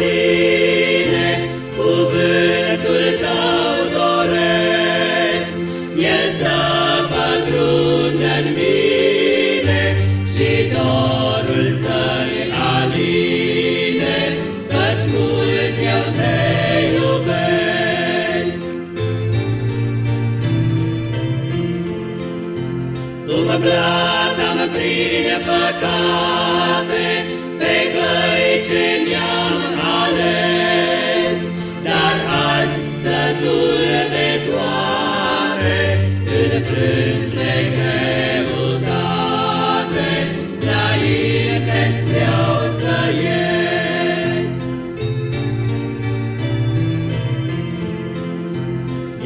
tine, cuvântul tău doresc. El să pătrundă în mine și dorul să-i aline, căci mult eu te iubesc. Tu mă blata, mă prin păcate,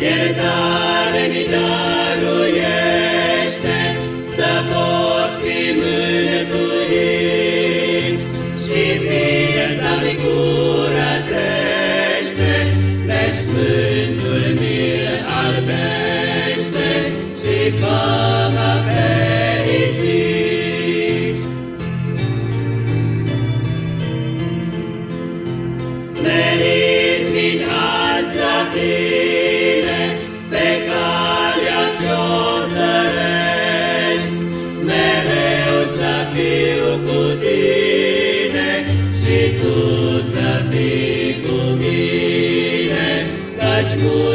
Iertare mi dăruiește vom vin azi la tine, pe calea ce-o zăresc, mereu să fiu cu tine și tu să fii cu mine, căci cu